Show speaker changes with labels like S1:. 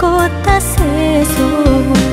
S1: 꽃다 새소.